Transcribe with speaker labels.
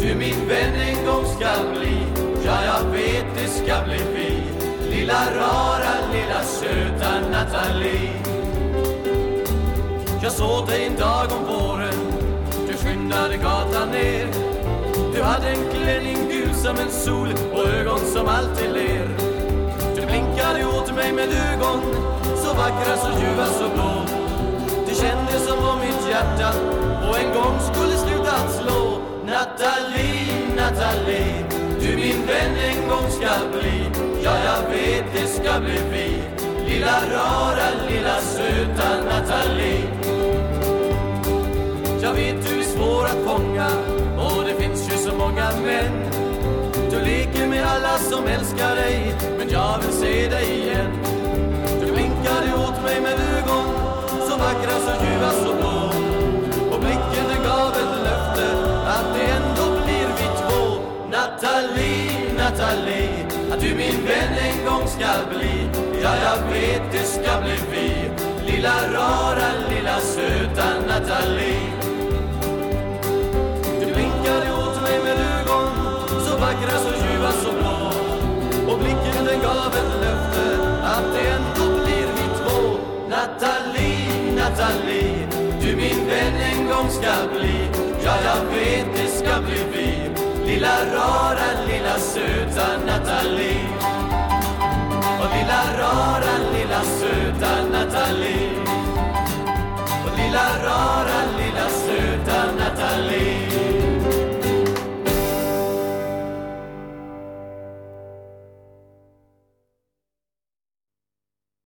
Speaker 1: Du min vän en gång ska bli Ja, jag vet det ska bli vi. Lilla rara, lilla söta Nathalie. Jag såg dig en dag om våren Du skyndade gatan ner. Du hade en klänning gul som en sol och ögon som alltid ler. Du blinkade åt mig med ögon så vackra, så ljuva, så blå. Nathalie, Nathalie Du min vän en gång ska bli. Ja, jag vet det ska bli vi. Lilla rara, lilla söta Nathalie Jag vet du är svår att fånga Och det finns ju så många män. Du leker med alla som älskar dig Men jag vill se dig igen. Nathalie, Att du min vän en gång ska bli. Ja, jag vet det ska bli vi Lilla rara, lilla söta Nathalie. Du blinkade åt mig med ögon Så vackra, så ljuva, så blå. Och blicken den gav ett löfte Att det ändå blir vi två Nathalie, Nathalie Du min vän en gång ska bli. Ja, jag vet det ska bli vi Lilla rara, lilla söta Nathalie.